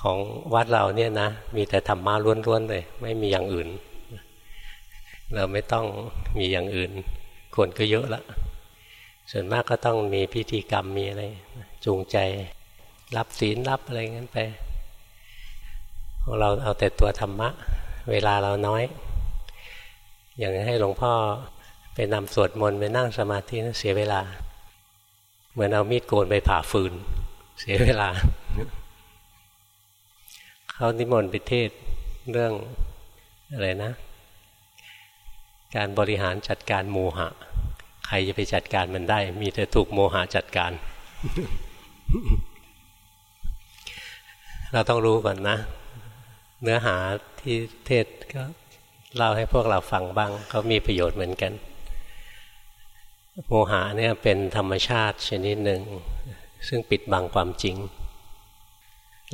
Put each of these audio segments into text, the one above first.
ของวัดเราเนี่ยนะ มีแต่ธรรมะล้วนๆเลย ไม่มีอย่างอื่น เราไม่ต้องมีอย่างอื่น คนก็เยอะละส่วนมากก็ต้องมีพิธีกรรมมีอะไร จูงใจ รับศีลรับอะไรงั้นไปของเราเอาแต่ตัวธรรมะ เวลาเราน้อย อย่างให้หลวงพ่อไปนำสวดมนต์ไปนั่งสมาธินะเสียเวลา เหมือนเอามีดโกนไปผ่าฟืน เสียเวลา เขานิมนต์ไปเทศเรื่องอะไรนะ การบริหารจัดการโมหะ ใครจะไปจัดการมันได้ มีแต่ถูกโมหะจัดการ เราต้องรู้ก่อนนะ เนื้อหาที่เทศก็เล่าให้พวกเราฟังบ้างก็มีประโยชน์เหมือนกัน โมหะเนี่ยเป็นธรรมชาติชนิดหนึ่ง ซึ่งปิดบังความจริง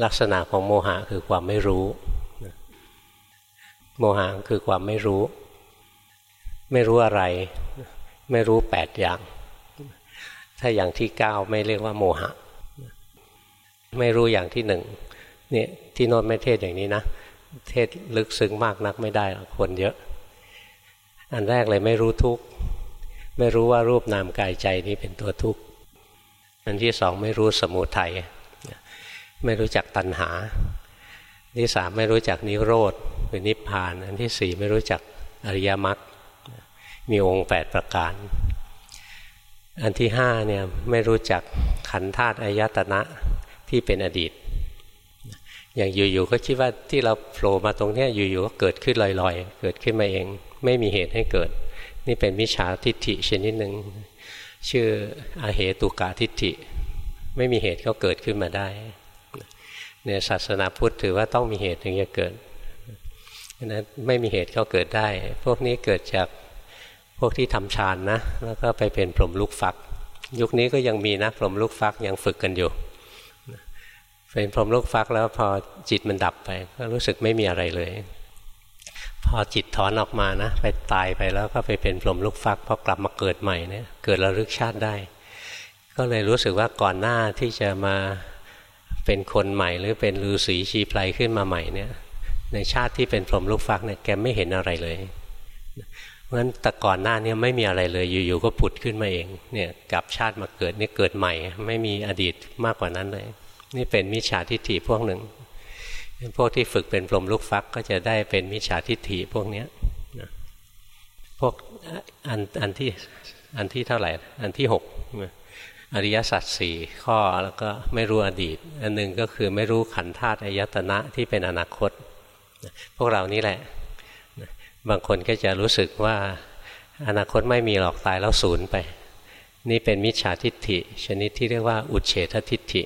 ลักษณะของโมหะคือความไม่รู้ โมหะคือความไม่รู้ ไม่รู้อะไร ไม่รู้แปดอย่าง ถ้าอย่างที่เก้าไม่เรียกว่าโมหะ ไม่รู้อย่างที่หนึ่งเนี่ยที่โน้นไม่เทศอย่างนี้นะ เทศลึกซึ้งมากนักไม่ได้คนเยอะ อันแรกเลยไม่รู้ทุกข์ไม่รู้ว่ารูปนามกายใจนี้เป็นตัวทุกข์อันที่สองไม่รู้สมุทัย ไม่รู้จักตัณหา ที่สามไม่รู้จักนิโรธหรือนิพพาน อันที่สี่ไม่รู้จักอริยมรรคมีองค์แปดประการ อันที่ห้าเนี่ยไม่รู้จักขันธาตุอายตนะที่เป็นอดีต อย่างอยู่ๆก็คิดว่าที่เราโผล่มาตรงนี้อยู่ๆก็เกิดขึ้นลอยๆ เกิดขึ้นมาเอง ไม่มีเหตุให้เกิด นี่เป็นมิจฉาทิฏฐิชนิดหนึ่งชื่ออาเหตุกาทิฏฐิ ไม่มีเหตุก็เกิดขึ้นมาได้ เนี่ยศาสนาพุทธถือว่าต้องมีเหตุถึงจะเกิดนั้นไม่มีเหตุก็เกิดได้ พวกนี้เกิดจากพวกที่ทำฌานนะ แล้วก็ไปเป็นพรหมลูกฟัก ยุคนี้ก็ยังมีนะพรหมลูกฟักยังฝึกกันอยู่ เป็นพรหมลูกฟักแล้วพอจิตมันดับไป ก็รู้สึกไม่มีอะไรเลย พอจิตถอนออกมานะ ไปตายไปแล้วก็ไปเป็นพรหมลูกฟักพอกลับมาเกิดใหม่เนี่ยเกิดระลึกชาติได้ ก็เลยรู้สึกว่าก่อนหน้าที่จะมา เป็นคนใหม่หรือเป็นฤาษีชีไพรขึ้นมาใหม่เนี่ย ในชาติที่เป็นพรหมลูกฟักเนี่ยแกไม่เห็นอะไรเลยเพราะฉะนั้นแต่ก่อนหน้านี้ไม่มีอะไรเลยอยู่ๆก็ผุดขึ้นมาเองเนี่ยกลับชาติมาเกิดนี่เกิดใหม่ ไม่มีอดีตมากกว่านั้นเลย นี่เป็นมิจฉาทิฏฐิพวกหนึ่งพวกที่ฝึกเป็นพรหมลูกฟักก็จะได้เป็นมิจฉาทิฏฐิพวกเนี้ยพวกอันอันที่อันที่เท่าไหร่ อันที่หก อริยสัจสี่ข้อแล้วก็ไม่รู้อดีต อันหนึ่งก็คือไม่รู้ขันธาตุอายตนะที่เป็นอนาคต พวกเรานี่แหละ บางคนก็จะรู้สึกว่าอนาคตไม่มีหรอกตายแล้วศูนย์ไป นี่เป็นมิจฉาทิฏฐิ ชนิดที่เรียกว่าอุเฉททิฏฐิ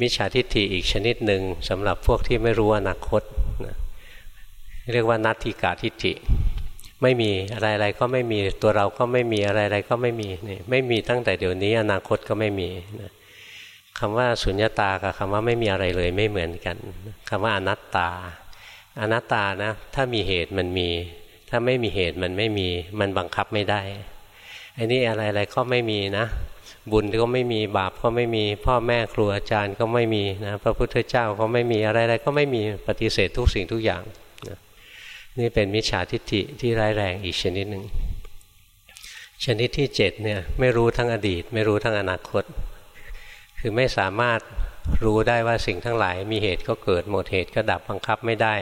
มิจฉาทิฏฐิอีกชนิดหนึ่งสำหรับพวกที่ไม่รู้อนาคต เรียกว่านัตถิกาทิฏฐิ ไม่มีอะไรๆก็ไม่มีตัวเราก็ไม่มีอะไรๆก็ไม่มีนี่ไม่มีตั้งแต่เดี๋ยวนี้อนาคตก็ไม่มีนะคำว่าสุญญตากับคำว่าไม่มีอะไรเลยไม่เหมือนกันคำว่าอนัตตา อนัตตานะ ถ้ามีเหตุมันมี ถ้าไม่มีเหตุมันไม่มีมันบังคับไม่ได้อันนี้อะไรๆก็ไม่มีนะบุญก็ไม่มีบาปก็ไม่มีพ่อแม่ครูอาจารย์ก็ไม่มีนะพระพุทธเจ้าก็ไม่มีอะไรๆก็ไม่มีปฏิเสธทุกสิ่งทุกอย่าง นี่เป็นมิจฉาทิฏฐิที่ร้ายแรงอีกชนิดหนึ่งชนิดที่เจ็ดเนี่ยไม่รู้ทั้งอดีต ไม่รู้ทั้งอนาคต คือไม่สามารถรู้ได้ว่าสิ่งทั้งหลาย มีเหตุก็เกิดหมดเหตุก็ดับบังคับไม่ได้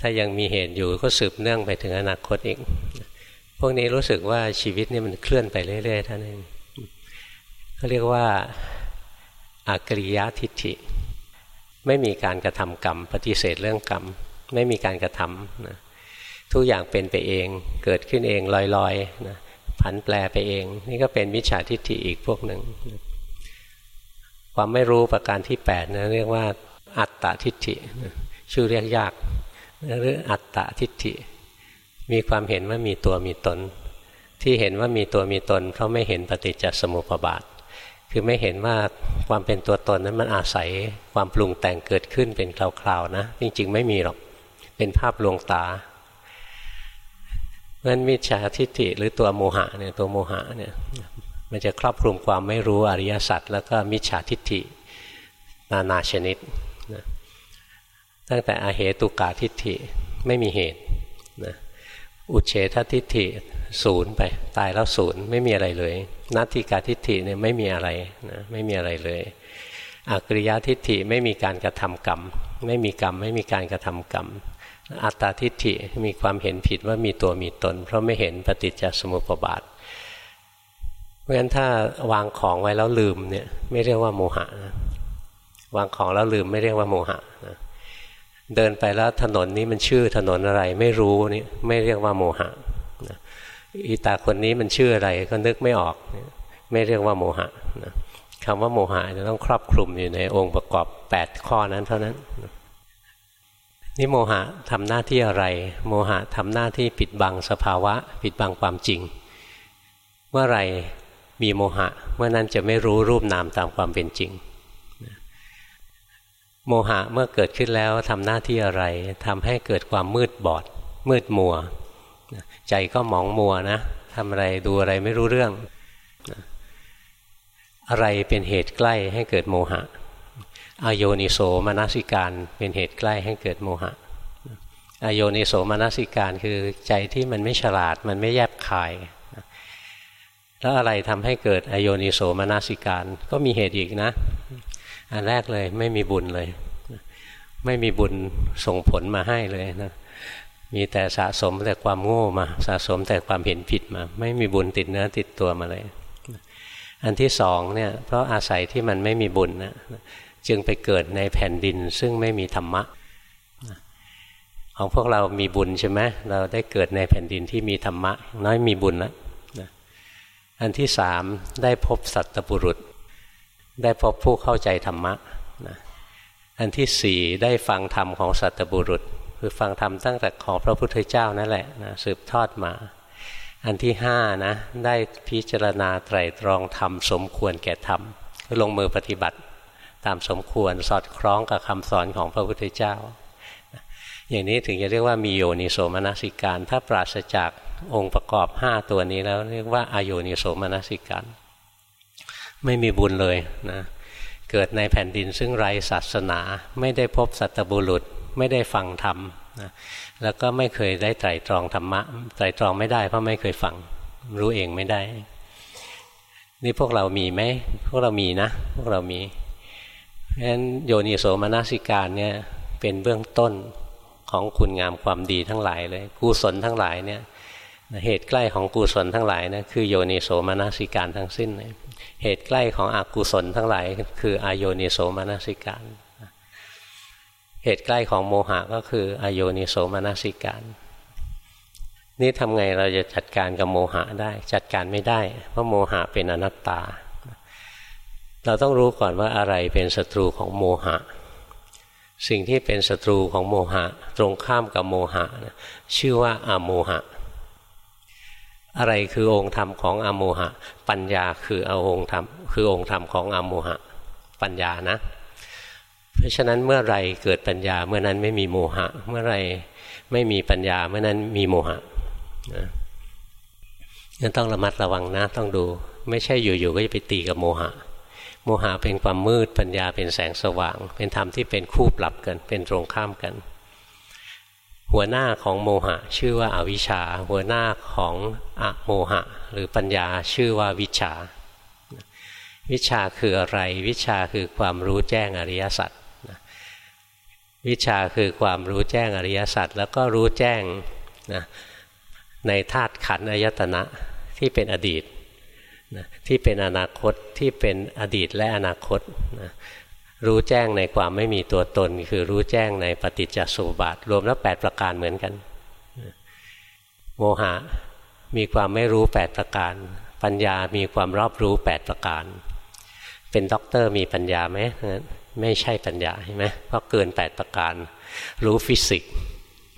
ถ้ายังมีเหตุอยู่ก็สืบเนื่องไปถึงอนาคตอีกพวกนี้รู้สึกว่าชีวิตนี่มันเคลื่อนไปเรื่อยๆท่านเองเขาเรียกว่าอากริยทิฏฐิ ไม่มีการกระทำกรรม ปฏิเสธเรื่องกรรม ไม่มีการกระทำนะทุกอย่างเป็นไปเองเกิดขึ้นเองลอยๆนะผันแปรไปเอง นี่ก็เป็นมิจฉาทิฏฐิอีกพวกหนึ่ง ความไม่รู้ประการที่8นะเรียกว่าอัตตาทิฏฐิชื่อเรียกยากหรืออัตตาทิฏฐิ มีความเห็นว่ามีตัวมีตน ที่เห็นว่ามีตัวมีตน เพราะไม่เห็นปฏิจจสมุปบาท คือไม่เห็นว่าความเป็นตัวตนนั้นมันอาศัยความปรุงแต่งเกิดขึ้นเป็นคราวๆนะ จริงๆ ไม่มีหรอก เป็นภาพลวงตาเพราะนั้นมิจฉาทิฏฐิหรือตัวโมหะเนี่ยตัวโมหะเนี่ยมันจะครอบคลุมความไม่รู้อริยสัจแล้วก็มิจฉาทิฏฐินานาชนิดนะตั้งแต่อาเหตุกาทิฏฐิไม่มีเหตุนะอุเฉททิฏฐิศูนย์ไปตายแล้วศูนย์ไม่มีอะไรเลยนัตถิกาทิฏฐิเนี่ยไม่มีอะไรนะไม่มีอะไรเลยอกริยทิฏฐิไม่มีการกระทำกรรม ไม่มีกรรม ไม่มีการกระทำกรรม อัตตาทิฏฐิมีความเห็นผิดว่ามีตัวมีตน เพราะไม่เห็นปฏิจจสมุปบาทเพราะฉะนั้นถ้าวางของไว้แล้วลืมเนี่ยไม่เรียกว่าโมหะนะวางของแล้วลืมไม่เรียกว่าโมหะนะเดินไปแล้วถนนนี้มันชื่อถนนอะไร ไม่รู้นี่ไม่เรียกว่าโมหะนะอีตาคนนี้มันชื่ออะไรก็นึกไม่ออก ไม่เรียกว่าโมหะนะคำว่าโมหะจะต้องครอบคลุมอยู่ในองค์ประกอบ 8 ข้อนั้นเท่านั้นนี่ โมหะทำหน้าที่อะไร โมหะทำหน้าที่ปิดบังสภาวะ ปิดบังความจริง เมื่อไรมีโมหะเมื่อนั้นจะไม่รู้รูปนามตามความเป็นจริง โมหะเมื่อเกิดขึ้นแล้วทำหน้าที่อะไรทำให้เกิดความมืดบอด มืดมัว ใจก็หมองมัวนะทำอะไรดูอะไรไม่รู้เรื่อง อะไรเป็นเหตุใกล้ให้เกิดโมหะ อโยนิโสมนสิการเป็นเหตุใกล้ให้เกิดโมหะอโยนิโสมนสิการคือใจที่มันไม่ฉลาดมันไม่แยบคาย แล้วอะไรทำให้เกิดอโยนิโสมนสิการก็มีเหตุอีกนะ อันแรกเลยไม่มีบุญเลย ไม่มีบุญส่งผลมาให้เลยนะมีแต่สะสมแต่ความโง่มาสะสมแต่ความเห็นผิดมา ไม่มีบุญติดเนื้อติดตัวมาเลย อันที่สองเนี่ยเพราะอาศัยที่มันไม่มีบุญนะ จึงไปเกิดในแผ่นดินซึ่งไม่มีธรรมะ ของพวกเรามีบุญใช่ไหมเราได้เกิดในแผ่นดินที่มีธรรมะ น้อยมีบุญแล้วอันที่สามได้พบสัตบุรุษ ได้พบผู้เข้าใจธรรมะอันที่สี่ได้ฟังธรรมของสัตบุรุษ คือฟังธรรมตั้งแต่ของพระพุทธเจ้านั่นแหละนะสืบทอดมา อันที่ห้านะได้พิจารณาไตรตรองธรรมสมควรแก่ธรรมลงมือปฏิบัติ ตามสมควรสอดคล้องกับคำสอนของพระพุทธเจ้า อย่างนี้ถึงจะเรียกว่ามีโยนิโสมนสิการ ถ้าปราศจากองค์ประกอบห้าตัวนี้แล้วเรียกว่าอโยนิโสมนสิการ ไม่มีบุญเลยนะเกิดในแผ่นดินซึ่งไร้ศาสนา ไม่ได้พบสัตบุรุษไม่ได้ฟังธรรมนะแล้วก็ไม่เคยได้ไตรตรองธรรมะไตรตรองไม่ได้เพราะไม่เคยฟังรู้เองไม่ได้ นี่พวกเรามีไหมพวกเรามีนะ พวกเรามี เพราะฉะนั้นโยนิโสมนสิการเนี่ยเป็นเบื้องต้นของคุณงามความดีทั้งหลายเลยกุศลทั้งหลายเนี่ยเหตุใกล้ของกุศลทั้งหลายนะคือโยนิโสมนสิการทั้งสิ้นเลยเหตุใกล้ของอกุศลทั้งหลาย คืออโยนิโสมนสิการ เหตุใกล้ของโมหะก็คืออโยนิโสมนสิการ นี่ทำไงเราจะจัดการกับโมหะได้ จัดการไม่ได้ เพราะโมหะเป็นอนัตตา เราต้องรู้ก่อนว่าอะไรเป็นศัตรูของโมหะ สิ่งที่เป็นศัตรูของโมหะ ตรงข้ามกับโมหะ ชื่อว่าอโมหะ อะไรคือองค์ธรรมของอโมหะ ปัญญาคืออองค์ธรรมคือองค์ธรรมของอโมหะ ปัญญานะ เพราะฉะนั้นเมื่อไรเกิดปัญญาเมื่อนั้นไม่มีโมหะ เมื่อไรไม่มีปัญญาเมื่อนั้นมีโมหะนะต้องระมัดระวังนะต้องดู ไม่ใช่อยู่ๆก็จะไปตีกับโมหะ โมหะเป็นความมืด ปัญญาเป็นแสงสว่าง เป็นธรรมที่เป็นคู่ปรับกัน เป็นตรงข้ามกัน หัวหน้าของโมหะชื่อว่าอาวิชชา หัวหน้าของอะโมหะ หรือปัญญาชื่อว่าวิชา วิชาคืออะไร วิชาคือความรู้แจ้งอริยสัจวิชาคือความรู้แจ้งอริยสัจแล้วก็รู้แจ้งนะในธาตุขันธ์อายตนะที่เป็นอดีต นะที่เป็นอนาคตที่เป็นอดีตและอนาคตนะรู้แจ้งในความไม่มีตัวตน คือรู้แจ้งในปฏิจจสมุปบาทรวมแล้วแปดประการเหมือนกัน โมหะมีความไม่รู้แปดประการ ปัญญามีความรอบรู้แปดประการ เป็นด็อกเตอร์มีปัญญาไหมไม่ใช่ปัญญาใช่ไหมเพราะเกินแปดประการ รู้ฟิสิกส์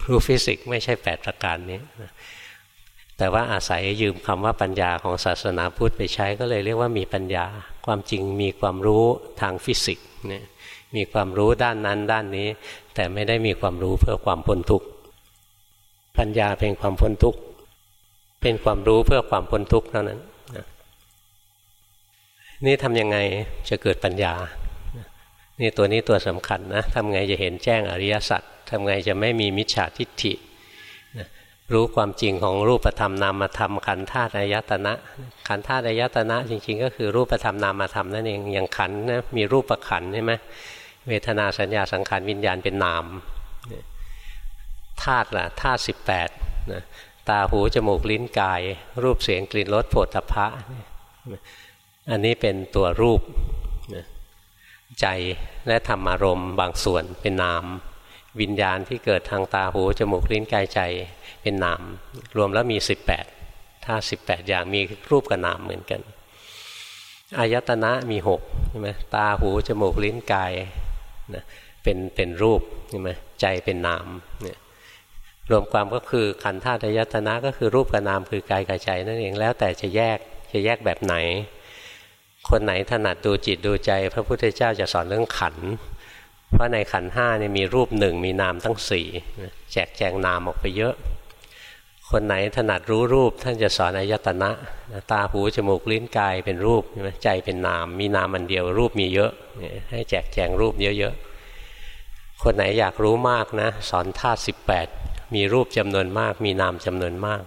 รู้ฟิสิกส์ไม่ใช่แปดประการนี้ แต่ว่าอาศัยยืมคำว่าปัญญาของศาสนาพุทธไปใช้ก็เลยเรียกว่ามีปัญญา ความจริงมีความรู้ทางฟิสิกส์เนี่ยมีความรู้ด้านนั้นด้านนี้ แต่ไม่ได้มีความรู้เพื่อความพ้นทุกข์ปัญญาเป็นความพ้นทุกข์เป็นความรู้เพื่อความพ้นทุกข์เท่านั้นนี่ทำยังไงจะเกิดปัญญา นี่ตัวนี้ตัวสำคัญนะทำไงจะเห็นแจ้งอริยสัจทำไงจะไม่มีมิจฉาทิฏฐิ รู้ความจริงของรูปธรรมนามธรรมขันธาตุอายตนะ ขันธาตุอายตนะจริง ๆ ก็คือรูปธรรมนามธรรมนั่นเองอย่างขันนะมีรูปขันใช่ไหมเวทนาสัญญาสังขารวิญญาณเป็นนามธาตุล่ะธาตุสิบแปดตาหูจมูกลิ้นกาย รูปเสียงกลิ่นรสโผฏฐัพพะอันนี้เป็นตัวรูปใจและธรรมารมณ์บางส่วนเป็นนาม วิญญาณที่เกิดทางตาหูจมูกลิ้นกายใจเป็นนามรวมแล้วมี 18ถ้า18 อย่างมีรูปกับนามเหมือนกันอายตนะมี6ใช่ไหมตาหูจมูกลิ้นกายนะเป็นเป็นรูปใช่ไหมใจเป็นนามเนี่ยรวมความก็คือขันธ์ธาตุอายตนะก็คือรูปกับนามคือกายกับใจนั่นเองแล้วแต่จะแยกจะแยกแบบไหน คนไหนถนัดดูจิตดูใจ พระพุทธเจ้าจะสอนเรื่องขันธ์ เพราะในขันห้าเนี่ยมีรูปหนึ่งมีนามตั้งสี่แจกแจงนามออกไปเยอะ คนไหนถนัดรู้รูป ท่านจะสอนอายตนะตาหูจมูกลิ้นกายเป็นรูปใช่ไหมใจเป็นนาม มีนามอันเดียวรูปมีเยอะ ให้แจกแจงรูปเยอะๆคนไหนอยากรู้มากนะสอนธาตุสิบแปดมีรูปจำนวนมาก มีนามจำนวนมาก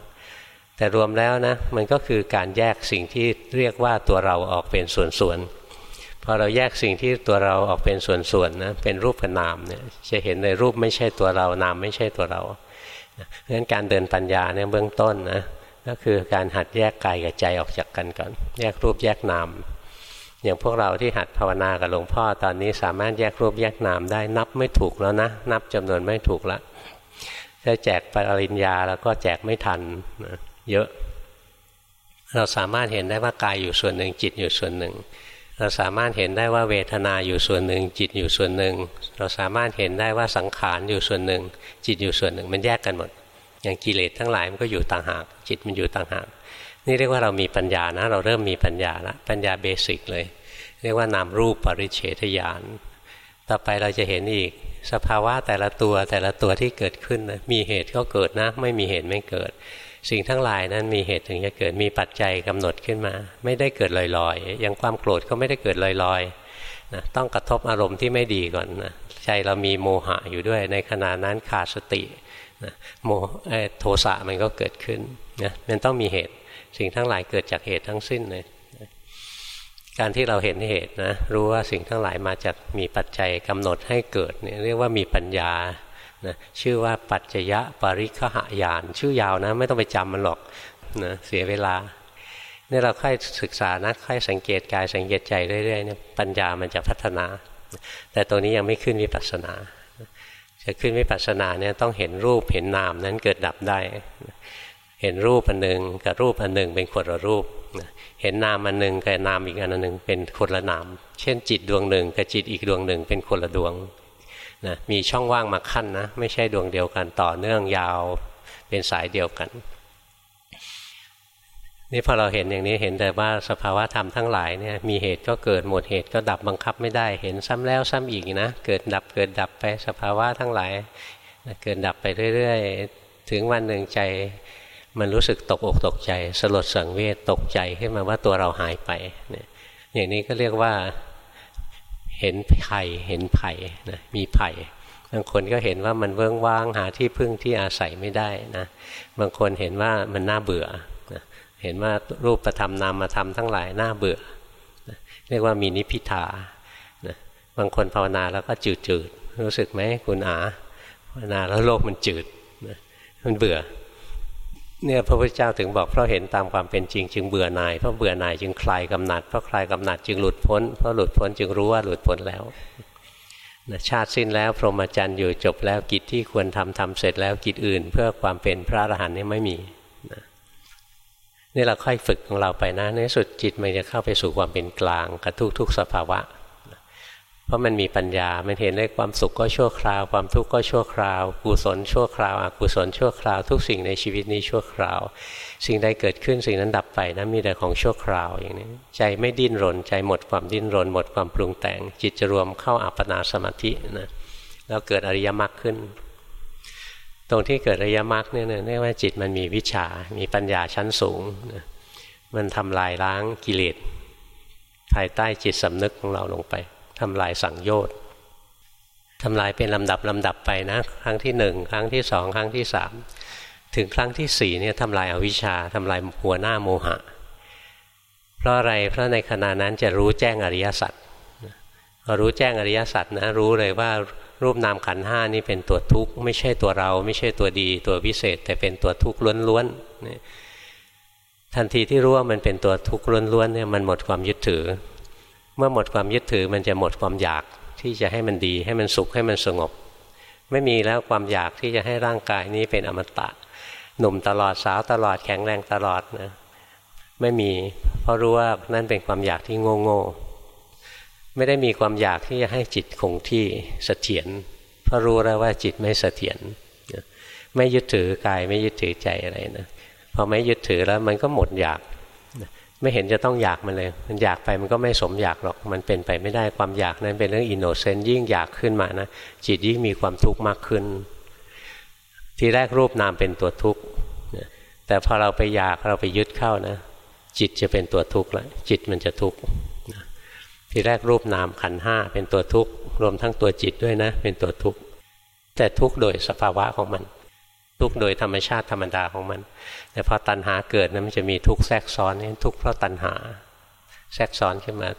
แต่รวมแล้วนะมันก็คือการแยกสิ่งที่เรียกว่าตัวเราออกเป็นส่วนๆ อเราแยกสิ่งที่ตัวเราออกเป็นส่วนๆนะเป็นรูปกับนามเนี่ยจะเห็นในรูปไม่ใช่ตัวเรานามไม่ใช่ตัวเราเพราะฉะนั้นการเดินปัญญาเนี่ยเบื้องต้นนะก็คือการหัดแยกกายกับใจออกจากกันก่อนแยกรูปแยกนามอย่างพวกเราที่หัดภาวนากับหลวงพ่อตอนนี้สามารถแยกรูปแยกนามได้นับไม่ถูกแล้วนะ นับจำนวนไม่ถูกละถ้าแจกปริญญาแล้วก็แจกไม่ทันนะเยอะ เราสามารถเห็นได้ว่ากายอยู่ส่วนหนึ่งจิตอยู่ส่วนหนึ่ง เราสามารถเห็นได้ว่าเวทนาอยู่ส่วนหนึ่ง จิตอยู่ส่วนหนึ่ง เราสามารถเห็นได้ว่าสังขารอยู่ส่วนหนึ่ง จิตอยู่ส่วนหนึ่ง มันแยกกันหมด อย่างกิเลสทั้งหลายมันก็อยู่ต่างหาก จิตมันอยู่ต่างหาก นี่เรียกว่าเรามีปัญญานะ เราเริ่มมีปัญญาละปัญญาเบสิกเลย เรียกว่านามรูปปริเฉทญาณต่อไปเราจะเห็นอีกสภาวะแต่ละตัวแต่ละตัวที่เกิดขึ้นนะมีเหตุก็เกิดนะ ไม่มีเหตุไม่เกิด สิ่งทั้งหลายนั้นมีเหตุถึงจะเกิดมีปัจจัยกำหนดขึ้นมา ไม่ได้เกิดลอยๆอย่างความโกรธก็ไม่ได้เกิดลอยๆนะต้องกระทบอารมณ์ที่ไม่ดีก่อนนะใจเรามีโมหะอยู่ด้วย ในขณะนั้นขาดสตินะโมโทสะมันก็เกิดขึ้นนะมันต้องมีเหตุ สิ่งทั้งหลายเกิดจากเหตุทั้งสิ้นเลยการที่เราเห็นเหตุนะรู้ว่าสิ่งทั้งหลายมาจากมีปัจจัยกำหนดให้เกิดเนี่ยเรียกว่ามีปัญญา นะชื่อว่าปัจจยะปริคหายาน ชื่อยาวนะ ไม่ต้องไปจำมันหรอกนะเสียเวลาเนี่ยเราค่อยศึกษานะค่อยสังเกตกายสังเกตใจเรื่อยๆเนี่ยปัญญามันจะพัฒนา แต่ตัวนี้ยังไม่ขึ้นวิปัสสนา จะขึ้นวิปัสสนาเนี่ยต้องเห็นรูปเห็นนามนั้นเกิดดับได้ เห็นรูปอันหนึ่งกับรูปอันหนึ่งเป็นคนละรูป เห็นนามอันหนึ่งกับนามอีกอันหนึ่งเป็นคนละนาม เช่นจิตดวงหนึ่งกับจิตอีกดวงหนึ่งเป็นคนละดวง นะมีช่องว่างมาขั้นนะ ไม่ใช่ดวงเดียวกันต่อเนื่องยาวเป็นสายเดียวกันนี่พอเราเห็นอย่างนี้เห็นแต่ว่าสภาวะธรรมทั้งหลายเนี่ยมีเหตุก็เกิดหมดเหตุก็ดับบังคับไม่ได้เห็นซ้ำแล้วซ้ำอีกนะเกิดดับเกิดดับไปสภาวะทั้งหลาย เกิดดับไปเรื่อยๆ ถึงวันหนึ่งใจมันรู้สึกตกอกตกใจ สลดสังเวชตกใจขึ้นมาว่าตัวเราหายไปเนี่ยอย่างนี้ก็เรียกว่า เห็นไผ่เห็นไผ่นะมีไผ่บางคนก็เห็นว่ามันเวิ้งว่างหาที่พึ่งที่อาศัยไม่ได้นะบางคนเห็นว่ามันน่าเบื่อนะเห็นว่ารูปประธรรมนามธรรมทั้งหลายน่าเบื่อนะเรียกว่ามีนิพิทานะบางคนภาวนาแล้วก็จืดจืดรู้สึกไหมคุณอาภาวนาแล้วโลกมันจืดนะมันเบื่อ เนี่ยพระพุทธเจ้าถึงบอกเพราะเห็นตามความเป็นจริง จึงเบื่อหน่ายเพราะเบื่อหน่ายจึงคลายกำหนัดเพราะคลายกำหนัดจึงหลุดพ้นเพราะหลุดพ้นจึงรู้ว่าหลุดพ้นแล้วชาติสิ้นแล้ว พรหมจรรย์อยู่จบแล้วกิจที่ควรทำทำเสร็จแล้วกิจอื่น เพื่อความเป็นพระอรหันต์นี่ไม่มีนี่เราค่อยฝึกของเราไปนะในสุดจิตมันจะเข้าไปสู่ความเป็นกลางกับทุกๆสภาวะ เพราะมันมีปัญญา มันเห็นได้ความสุขก็ชั่วคราว ความทุกข์ก็ชั่วคราว กุศลชั่วคราว อกุศลชั่วคราว ทุกสิ่งในชีวิตนี้ชั่วคราว สิ่งใดเกิดขึ้นสิ่งนั้นดับไปนะมีแต่ของชั่วคราวอย่างนี้ ใจไม่ดิ้นรน ใจหมดความดิ้นรน หมดความปรุงแต่ง จิตจะรวมเข้าอัปปนาสมาธินะ แล้วเกิดอริยมรรคขึ้น ตรงที่เกิดอริยมรรคเนี่ยเรียกว่าจิตมันมีวิชา มีปัญญาชั้นสูงนะมันทำลายล้างกิเลสภายใต้จิตสำนึกของเราลงไป ทำลายสังโยชน์ทำลายเป็นลำดับลำดับไปนะ ครั้งที่หนึ่งครั้งที่สองครั้งที่สามถึงครั้งที่สี่เนี่ยทำลายอาวิชชาทำลายหัวหน้าโมหะ เพราะอะไรเพราะในขณะนั้นจะรู้แจ้งอริยสัจพอรู้แจ้งอริยสัจนะรู้เลยว่ารูปนามขันห้านี่เป็นตัวทุกข์ไม่ใช่ตัวเรา ไม่ใช่ตัวดี ตัวพิเศษ แต่เป็นตัวทุกข์ล้วนๆทันทีที่รู้ว่ามันเป็นตัวทุกข์ล้วนๆเนี่ยมันหมดความยึดถือ เมื่อหมดความยึดถือมันจะหมดความอยากที่จะให้มันดี ให้มันสุขให้มันสงบ ไม่มีแล้วความอยากที่จะให้ร่างกายนี้เป็นอมตะ หนุ่มตลอดสาวตลอดแข็งแรงตลอดนะไม่มี เพราะรู้ว่านั่นเป็นความอยากที่โง่โง่ไม่ได้มีความอยากที่จะให้จิตคงที่เสถียรเพราะรู้แล้วว่าจิตไม่เสถียรไม่ยึดถือกายไม่ยึดถือใจอะไรนะพอไม่ยึดถือแล้วมันก็หมดอยาก ไม่เห็นจะต้องอยากมันเลย มันอยากไปมันก็ไม่สมอยากหรอก มันเป็นไปไม่ได้ความอยากนั้นเป็นเรื่องอินโนเซนต์ยิ่งอยากขึ้นมานะ จิตยิ่งมีความทุกข์มากขึ้น ทีแรกรูปนามเป็นตัวทุกข์แต่พอเราไปอยากเราไปยึดเข้านะ จิตจะเป็นตัวทุกข์ล้วจิตมันจะทุกข์ทีแรกรูปนามขันห้าเป็นตัวทุกข์รวมทั้งตัวจิตด้วยนะ เป็นตัวทุกข์แต่ทุกข์โดยสภาวะของมัน ทุกโดยธรรมชาติธรรมดาของมัน แต่พอตัณหาเกิดนะมันจะมีทุกแทรกซ้อนนี่ทุกเพราะตัณหา แทรกซ้อนขึ้นมา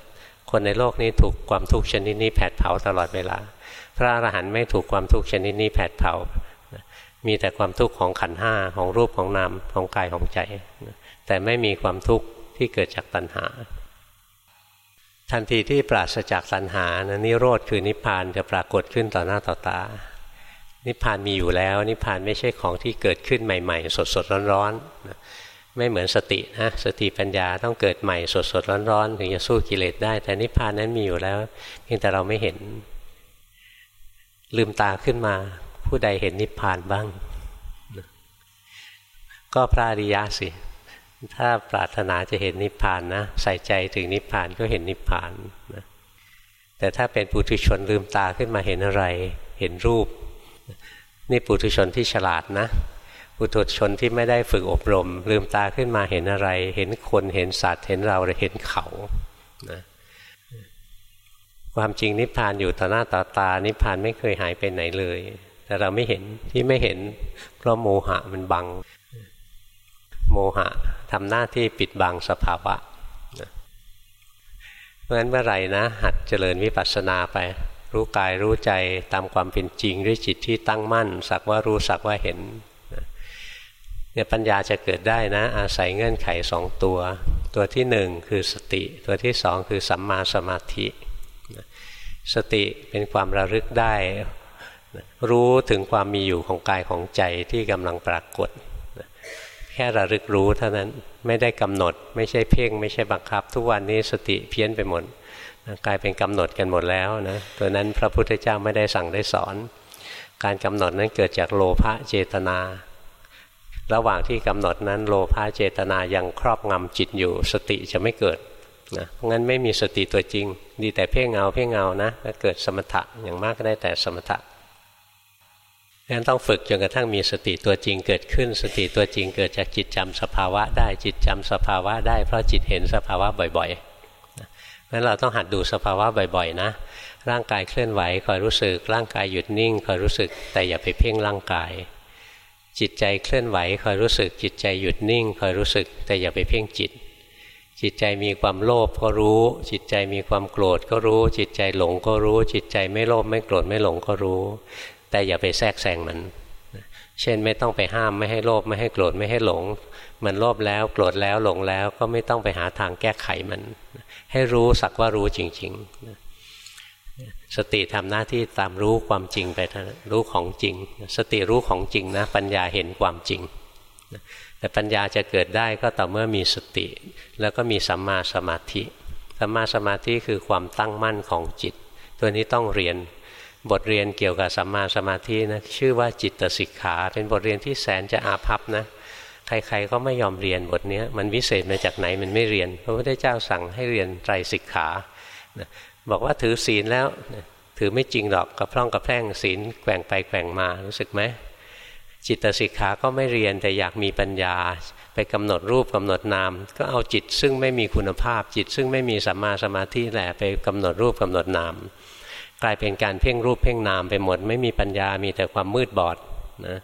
คนในโลกนี้ถูกความทุกข์ชนิดนี้แผดเผาตลอดเวลา พระอรหันต์ไม่ถูกความทุกข์ชนิดนี้แผดเผา มีแต่ความทุกข์ของขันห้าของรูปของนามของกายของใจ แต่ไม่มีความทุกข์ที่เกิดจากตัณหา ทันทีที่ปราศจากสัญหานะนิโรธคือนิพพานจะปรากฏขึ้นต่อหน้าต่อตา นิพพานมีอยู่แล้ว นิพพานไม่ใช่ของที่เกิดขึ้นใหม่ ๆ สดๆร้อนๆไม่เหมือนสตินะสติปัญญาต้องเกิดใหม่สดๆร้อนๆถึงจะสู้กิเลสได้ แต่นิพพานนั้นมีอยู่แล้ว เพียงแต่เราไม่เห็น ลืมตาขึ้นมา ผู้ใดเห็นนิพพานบ้าง ก็พระอริยะสิถ้าปรารถนาจะเห็นนิพพานนะใส่ใจถึงนิพพานก็เห็นนิพพานนะแต่ถ้าเป็นปุถุชนลืมตาขึ้นมาเห็นอะไร เห็นรูป นี่ปุถุชนที่ฉลาดนะปุถุชนที่ไม่ได้ฝึกอบรม ลืมตาขึ้นมาเห็นอะไร เห็นคนเห็นสัตว์ เห็นเราหรือเห็นเขานะความจริงนิพพานอยู่ต่อหน้าต่อตา นิพพานไม่เคยหายไปไหนเลย แต่เราไม่เห็นที่ไม่เห็น เพราะโมหะมันบัง โมหะทำหน้าที่ปิดบังสภาวะเพราะฉะนั้นเมื่อไหร่นะ หัดเจริญวิปัสสนาไป รู้กายรู้ใจตามความเป็นจริงด้วยจิตที่ตั้งมั่น สักว่ารู้สักว่าเห็นเนี่ยปัญญาจะเกิดได้นะ อาศัยเงื่อนไขสองตัว ตัวที่หนึ่งคือสติ ตัวที่สองคือสัมมาสมาธิ สติเป็นความระลึกได้ รู้ถึงความมีอยู่ของกายของใจที่กำลังปรากฏ แค่ระลึกรู้เท่านั้นไม่ได้กำหนด ไม่ใช่เพ่ง ไม่ใช่บังคับ ทุกวันนี้สติเพี้ยนไปหมด กลายเป็นกำหนดกันหมดแล้วนะตัวนั้นพระพุทธเจ้าไม่ได้สั่งได้สอน การกำหนดนั้นเกิดจากโลภะเจตนา ระหว่างที่กำหนดนั้นโลภะเจตนายังครอบงำจิตอยู่ สติจะไม่เกิดนะเพราะงั้นไม่มีสติตัวจริง ดีแต่เพ่งเงาเพ่งเงานะก็เกิดสมถะอย่างมากก็ได้แต่สมถะงั้นต้องฝึกจนกระทั่งมีสติตัวจริงเกิดขึ้น สติตัวจริงเกิดจากจิตจำสภาวะได้จิตจำสภาวะได้เพราะจิตเห็นสภาวะบ่อยๆ งั้นเราต้องหัดดูสภาวะบ่อยๆ นะ ร่างกายเคลื่อนไหวคอยรู้สึก ร่างกายหยุดนิ่งคอยรู้สึก แต่อย่าไปเพ่งร่างกาย จิตใจเคลื่อนไหวคอยรู้สึก จิตใจหยุดนิ่งคอยรู้สึก แต่อย่าไปเพ่งจิต จิตใจมีความโลภก็รู้ จิตใจมีความโกรธก็รู้ จิตใจหลงก็รู้ จิตใจไม่โลภไม่โกรธไม่หลงก็รู้ แต่อย่าไปแทรกแซงมัน เช่นไม่ต้องไปห้ามไม่ให้โลภไม่ให้โกรธไม่ให้หลง มันโลภแล้วโกรธแล้วหลงแล้วก็ไม่ต้องไปหาทางแก้ไขมัน ให้รู้สักว่ารู้จริงๆ สติทำหน้าที่ตามรู้ความจริงไปรู้ของจริง สติรู้ของจริงนะ ปัญญาเห็นความจริง แต่ปัญญาจะเกิดได้ก็ต่อเมื่อมีสติ แล้วก็มีสัมมาสมาธิสัมมาสมาธิคือความตั้งมั่นของจิต ตัวนี้ต้องเรียน บทเรียนเกี่ยวกับสัมมาสมาธินะชื่อว่าจิตสิกขา เป็นบทเรียนที่แสนจะอาภัพนะใครๆก็ไม่ยอมเรียนบทนี้มันวิเศษมาจากไหนมันไม่เรียน พระพุทธเจ้าสั่งให้เรียนไตรสิกขาบอกว่าถือศีลแล้วถือไม่จริงหรอกกระพร่องกระแพร่งศีลแกว่งไปแกว่งมารู้สึกไหมจิตสิกขาก็ไม่เรียนแต่อยากมีปัญญา ไปกำหนดรูปกำหนดนาม ก็เอาจิตซึ่งไม่มีคุณภาพจิตซึ่งไม่มีสัมมาสมาธิแหละไปกำหนดรูปกำหนดนาม กลายเป็นการเพ่งรูปเพ่งนามไปหมด ไม่มีปัญญามีแต่ความมืดบอดนะ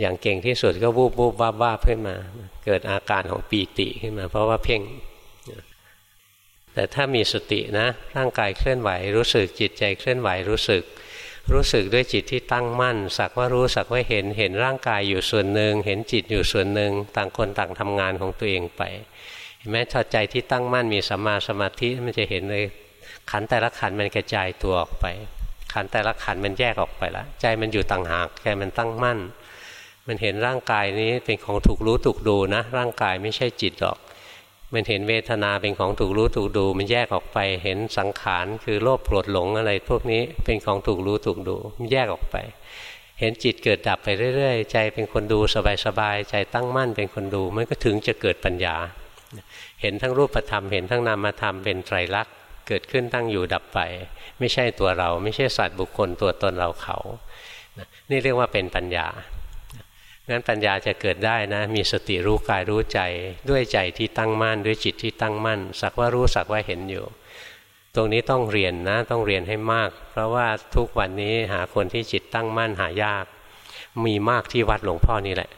อย่างเก่งที่สุดก็วูบวูบว่าว่าขึ้นมา เกิดอาการของปีติขึ้นมา เพราะว่าเพ่ง แต่ถ้ามีสตินะ ร่างกายเคลื่อนไหวรู้สึกจิตใจเคลื่อนไหวรู้สึก รู้สึกด้วยจิตที่ตั้งมั่น สักว่ารู้สักว่าเห็นเห็นร่างกายอยู่ส่วนหนึ่งเห็นจิตอยู่ส่วนหนึ่งต่างคนต่างทำงานของตัวเองไปเห็นไหมถ้าใจที่ตั้งมั่นมีสัมมาสมาธิมันจะเห็นเลย ขันแต่ละขันมันกระจายตัวออกไป ขันแต่ละขันมันแยกออกไปแล้วใจมันอยู่ต่างหากใจมันตั้งมั่น มันเห็นร่างกายนี้เป็นของถูกรู้ถูกดูนะ ร่างกายไม่ใช่จิตหรอก มันเห็นเวทนาเป็นของถูกรู้ถูกดู มันแยกออกไป เห็นสังขารคือโลภโกรธหลงอะไร พวกนี้เป็นของถูกรู้ถูกดู มันแยกออกไป เห็นจิตเกิดดับไปเรื่อยๆ ใจเป็นคนดูสบายๆใจตั้งมั่นเป็นคนดูมันก็ถึงจะเกิดปัญญา เห็นทั้งรูปธรรมเห็นทั้งนามธรรมเป็นไตรลักษณ์ เกิดขึ้นตั้งอยู่ดับไป ไม่ใช่ตัวเรา ไม่ใช่สัตว์บุคคลตัวตนเราเขานี่เรียกว่าเป็นปัญญางั้นปัญญาจะเกิดได้นะ มีสติรู้กายรู้ใจ ด้วยใจที่ตั้งมั่นด้วยจิตที่ตั้งมั่น สักว่ารู้สักว่าเห็นอยู่ ตรงนี้ต้องเรียนนะ ต้องเรียนให้มาก เพราะว่าทุกวันนี้หาคนที่จิตตั้งมั่นหายาก มีมากที่วัดหลวงพ่อนี่แหละ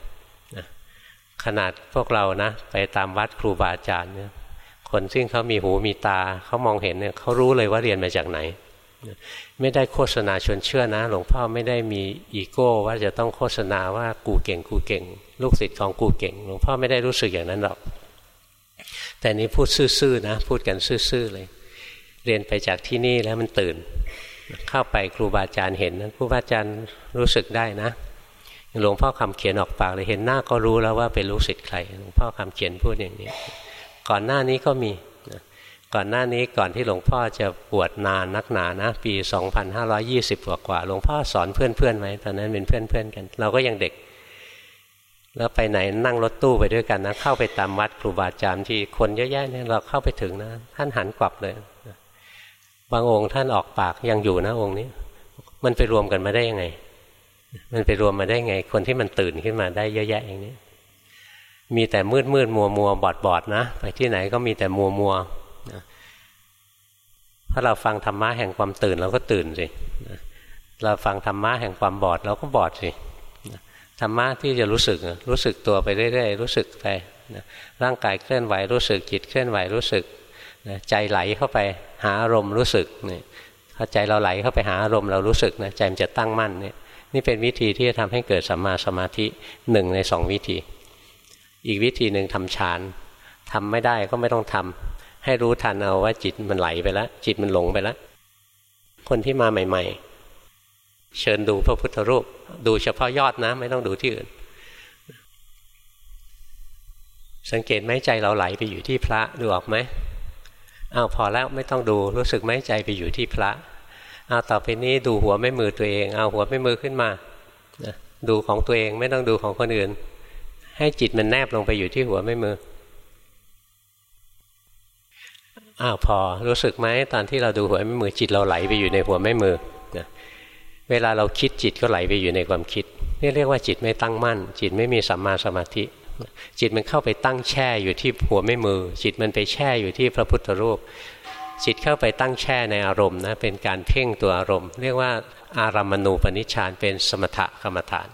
ขนาดพวกเรานะ ไปตามวัดครูบาอาจารย์เนี่ย คนซึ่งเขามีหูมีตาเขามองเห็นเนี่ยเขารู้เลยว่าเรียนมาจากไหน ไม่ได้โฆษณาชวนเชื่อนะ หลวงพ่อไม่ได้มีอีโก้ว่าจะต้องโฆษณาว่ากูเก่งกูเก่ง ลูกศิษย์ของกูเก่ง หลวงพ่อไม่ได้รู้สึกอย่างนั้นหรอก แต่นี้พูดซื่อๆนะ พูดกันซื่อๆเลย เรียนไปจากที่นี่แล้วมันตื่น เข้าไปครูบาอาจารย์เห็นนะครูบาอาจารย์รู้สึกได้นะหลวงพ่อคำเขียนออกปากเลยเห็นหน้าก็รู้แล้วว่าเป็นลูกศิษย์ใครหลวงพ่อคำเขียนพูดอย่างนี้ ก่อนหน้านี้ก็มีก่อนหน้านี้ก่อนที่หลวงพ่อจะบวชนานนักหนานะ ปี 2520กว่ากว่าหลวงพ่อสอนเพื่อนๆไว้ตอนนั้นเป็นเพื่อนๆกัน เราก็ยังเด็ก แล้วไปไหนนั่งรถตู้ไปด้วยกันนะ เข้าไปตามวัดครูบาอาจารย์ที่คนเยอะแยะเนี่ยเราเข้าไปถึงนะ ท่านหันกลับเลย บางองค์ท่านออกปากยังอยู่นะองค์นี้ มันไปรวมกันมาได้ยังไง มันไปรวมมาได้ไง คนที่มันตื่นขึ้นมาได้เยอะแยะอย่างนี้ มีแต่มืดมืดมัวมัวบอดบอดนะ ไปที่ไหนก็มีแต่มัวมัวถ้าเราฟังธรรมะแห่งความตื่นเราก็ตื่นสิเราฟังธรรมะแห่งความบอดเราก็บอดสิธรรมะที่จะรู้สึกรู้สึกตัวไปเรื่อยๆรู้สึกไปร่างกายเคลื่อนไหวรู้สึกจิตเคลื่อนไหวรู้สึกใจไหลเข้าไปหาอารมณ์รู้สึกนี่ถ้าใจเราไหลเข้าไปหาอารมณ์เรารู้สึกนะใจมันจะตั้งมั่นเนี่ยนี่เป็นวิธีที่จะทำให้เกิดสัมมาสมาธิหนึ่งในสองวิธี อีกวิธีหนึ่งทำฌานทำไม่ได้ก็ไม่ต้องทำให้รู้ทันเอาว่าจิตมันไหลไปแล้วจิตมันหลงไปแล้วคนที่มาใหม่ ๆ เชิญดูพระพุทธรูป ดูเฉพาะยอดนะ ไม่ต้องดูที่อื่น สังเกตไหมใจเราไหลไปอยู่ที่พระดูออกไหมอ้าวพอแล้วไม่ต้องดูรู้สึกไหมใจไปอยู่ที่พระเอาต่อไปนี้ดูหัวไม่มือตัวเอง เอาหัวไม่มือขึ้นมา ดูของตัวเองไม่ต้องดูของคนอื่น ให้จิตมันแนบลงไปอยู่ที่หัวไม่มืออ้าวพอรู้สึกไหมตอนที่เราดูหัวไม่มือจิตเราไหลไปอยู่ในหัวไม่มือนะเวลาเราคิดจิตก็ไหลไปอยู่ในความคิดนี่เรียกว่าจิตไม่ตั้งมั่น จิตไม่มีสัมมาสมาธิ จิตมันเข้าไปตั้งแช่อยู่ที่หัวไม่มือ จิตมันไปแช่อยู่ที่พระพุทธรูป จิตเข้าไปตั้งแช่ในอารมณ์นะเป็นการเพ่งตัวอารมณ์ เรียกว่าอารามณูปนิชฌานเป็นสมถกรรมฐาน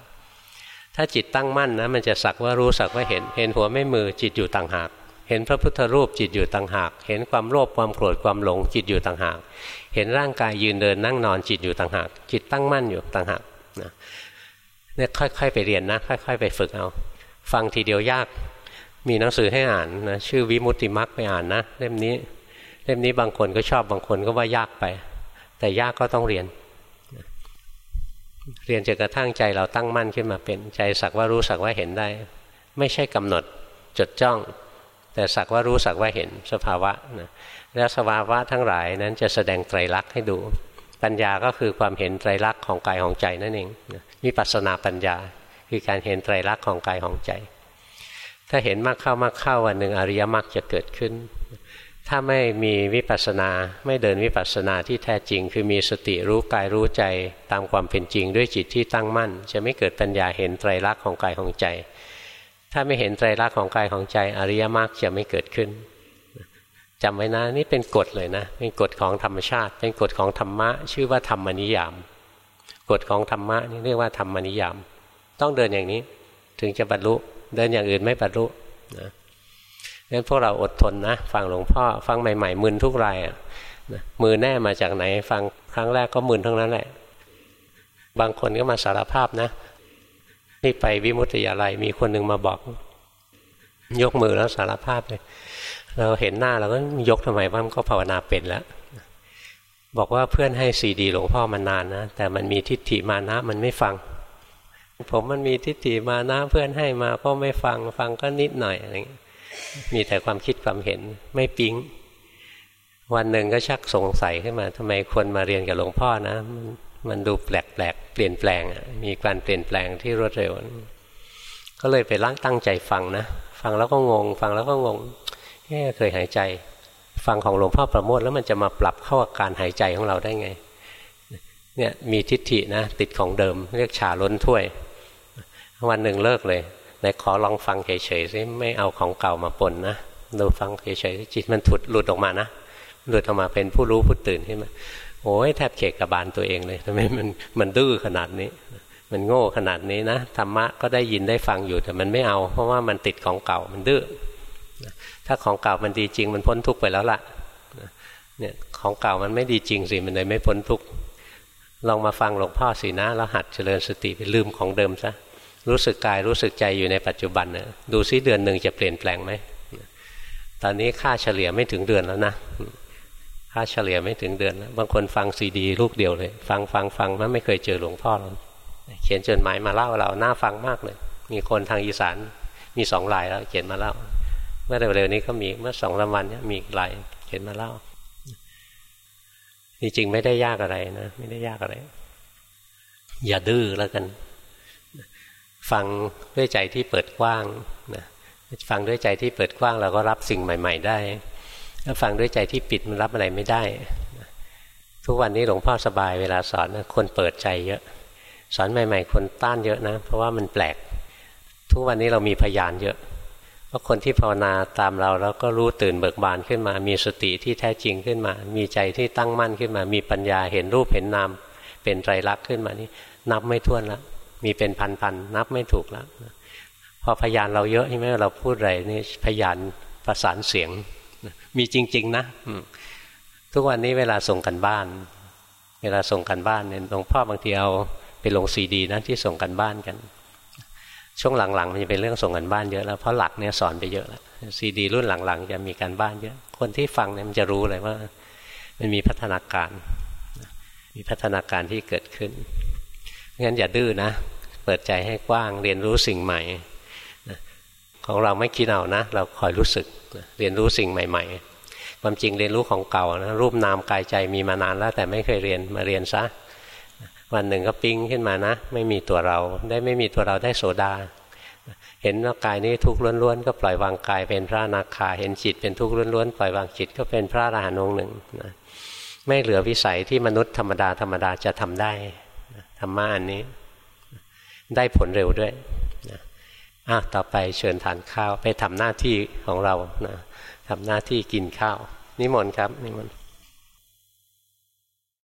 ถ้าจิตตั้งมั่นนะมันจะสักว่ารู้สักว่าเห็น เห็นหัวไม่มือจิตอยู่ต่างหาก เห็นพระพุทธรูปจิตอยู่ต่างหาก เห็นความโลภความโกรธความหลงจิตอยู่ต่างหาก เห็นร่างกายยืนเดินนั่งนอนจิตอยู่ต่างหาก จิตตั้งมั่นอยู่ต่างหากนะเนี่ยค่อยๆไปเรียนนะ ค่อย ๆ ไปฝึกเอา ฟังทีเดียวยาก มีหนังสือให้อ่านนะชื่อวิมุตติมักไปอ่านนะเล่มนี้ เล่มนี้บางคนก็ชอบบางคนก็ว่ายากไป แต่ยากก็ต้องเรียน เรียนจนกระทั่งใจเราตั้งมั่นขึ้นมาเป็นใจสักว่ารู้สักว่าเห็นได้ ไม่ใช่กำหนดจดจ้อง แต่สักว่ารู้สักว่าเห็นสภาวะนะแล้วสภาวะทั้งหลายนั้นจะแสดงไตรลักษณ์ให้ดู ปัญญาก็คือความเห็นไตรลักษณ์ของกายของใจนั่นเองมีปัสนาปัญญาคือการเห็นไตรลักษณ์ของกายของใจ ถ้าเห็นมากเข้ามากเข้าวันหนึ่งอริยมรรคจะเกิดขึ้น ถ้าไม่มีวิปัสนาไม่เดินวิปัสนาที่แท้จริง คือมีสติรู้กายรู้ใจตามความเป็นจริงด้วยจิตที่ตั้งมั่น จะไม่เกิดปัญญาเห็นไตรลักษณ์ของกายของใจ ถ้าไม่เห็นไตรลักษณ์ของกายของใจอริยมรรคจะไม่เกิดขึ้นจำไว้นะนี่เป็นกฎเลยนะ เป็นกฎของธรรมชาติ เป็นกฎของธรรมะ ชื่อว่าธรรมนิยาม กฎของธรรมะนี่เรียกว่าธรรมนิยาม ต้องเดินอย่างนี้ ถึงจะบรรลุเดินอย่างอื่นไม่บรรลุนะ งั้นพวกเราอดทนนะฟังหลวงพ่อฟังใหม่ๆมึนทุกรายอะมือแน่มาจากไหน ฟังครั้งแรกก็มึนทั้งนั้นแหละ บางคนก็มาสารภาพนะนี่ไปวิมุตติยาลัยมีคนหนึ่งมาบอก ยกมือแล้วสารภาพเลยเราเห็นหน้าเราก็ยกทำไมว่ามันก็ภาวนาเป็นแล้วบอกว่าเพื่อนให้ซีดีหลวงพ่อมานานนะแต่มันมีทิฏฐิมานะมันไม่ฟัง ผมมันมีทิฏฐิมานะเพื่อนให้มาก็ไม่ฟังฟังก็นิดหน่อยอะไรอย่างนี้ มีแต่ความคิดความเห็นไม่ปิ๊ง วันหนึ่งก็ชักสงสัยขึ้นมาทำไมคนมาเรียนกับหลวงพ่อนะมันดูแปลกแปลกเปลี่ยนแปลงมีการเปลี่ยนแปลงที่รวดเร็ว ก็เลยไปตั้งตั้งใจฟังนะ ฟังแล้วก็งง ฟังแล้วก็งงเคยหายใจ ฟังของหลวงพ่อประโมทแล้วมันจะมาปรับเข้ากับการหายใจของเราได้ไงเนี่ยมีทิฏฐินะติดของเดิม เรียกฉาล้นถ้วย วันหนึ่งเลิกเลย ไหนขอลองฟังเฉยๆซิไม่เอาของเก่ามาปนนะดูฟังเฉยๆจิตมันถุดหลุดออกมานะหลุดออกมาเป็นผู้รู้ผู้ตื่นขึ้นมาโอ้ยแทบเขกกระบาลตัวเองเลยทำไมมันมันดื้อขนาดนี้ มันโง่ขนาดนี้นะธรรมะก็ได้ยินได้ฟังอยู่แต่มันไม่เอา เพราะว่ามันติดของเก่ามันดื้อถ้าของเก่ามันดีจริงมันพ้นทุกข์ไปแล้วล่ะเนี่ยของเก่ามันไม่ดีจริงสิมันเลยไม่พ้นทุกข์ลองมาฟังหลวงพ่อสินะแล้วหัดเจริญสติไปลืมของเดิมซะ รู้สึกกายรู้สึกใจอยู่ในปัจจุบันนะดูซิเดือนหนึ่งจะเปลี่ยนแปลงไหมตอนนี้ค่าเฉลี่ยไม่ถึงเดือนแล้วนะค่าเฉลี่ยไม่ถึงเดือนแล้วบางคนฟังซีดีลูกเดียวเลย ฟังฟังฟังมันไม่เคยเจอหลวงพ่อเราเขียนจดหมายมาเล่าเราน่าฟังมากเลย มีคนทางอีสานมีสองลายแล้ว เขียนมาเล่า เมื่อเร็วๆนี้ก็มีเมื่อสองสาวันนี้มีลายเขียนมาเล่าจริงๆไม่ได้ยากอะไรนะ ไม่ได้ยากอะไร อย่าดื้อแล้วกัน ฟังด้วยใจที่เปิดกว้างนะฟังด้วยใจที่เปิดกว้างเราก็รับสิ่งใหม่ ๆ ได้ถ้าฟังด้วยใจที่ปิดมันรับอะไรไม่ได้ ทุกวันนี้หลวงพ่อสบายเวลาสอนคนเปิดใจเยอะ สอนใหม่ ๆ คนต้านเยอะนะ เพราะว่ามันแปลก ทุกวันนี้เรามีพยานเยอะเพราะคนที่ภาวนาตามเราแล้วก็รู้ตื่นเบิกบานขึ้นมา มีสติที่แท้จริงขึ้นมา มีใจที่ตั้งมั่นขึ้นมา มีปัญญาเห็นรูปเห็นนามเป็นไตรลักษณ์ขึ้นมานี่นับไม่ถ้วนแล้ว มีเป็นพันๆนับไม่ถูกแล้วพอพยานเราเยอะใช่ไหมเราพูดอะไรนี่พยานประสานเสียง มีจริง ๆ นะทุกวันนี้เวลาส่งกันบ้าน เวลาส่งกันบ้านเนี่ยหลวงพ่อบางทีเอาไปลงซีดีนะที่ส่งกันบ้านกัน ช่วงหลังๆมันจะเป็นเรื่องส่งกันบ้านเยอะแล้วเพราะหลักเนี่ยสอนไปเยอะแล้วซีดีรุ่นหลังๆ จะมีการบ้านเยอะ คนที่ฟังเนี่ยมันจะรู้เลยว่า มันมีพัฒนาการ มีพัฒนาการที่เกิดขึ้น งั้นอย่าดื้อนะ เปิดใจให้กว้างเรียนรู้สิ่งใหม่ของเราไม่คิดเอานะ เราคอยรู้สึกเรียนรู้สิ่งใหม่ ๆ ความจริงเรียนรู้ของเก่านะรูปนามกายใจมีมานานแล้ว แต่ไม่เคยเรียนมาเรียนซะวันหนึ่งก็ปิ้งขึ้นมานะ ไม่มีตัวเราได้ไม่มีตัวเราได้โสดา เห็นว่ากายนี้ทุกข์ล้วนๆก็ปล่อยวางกายเป็นพระนาคา เห็นจิตเป็นทุกข์ล้วนๆปล่อยวางจิตก็เป็นพระอรหันต์องค์หนึ่งนะไม่เหลือวิสัยที่มนุษย์ธรรมดาธรรมดาจะทำได้ ธรรมะอันนี้ ได้ผลเร็วด้วยอะต่อไปเชิญทานข้าวไปทำหน้าที่ของเรานะทำหน้าที่กินข้าว นิมนต์ครับนิมนต์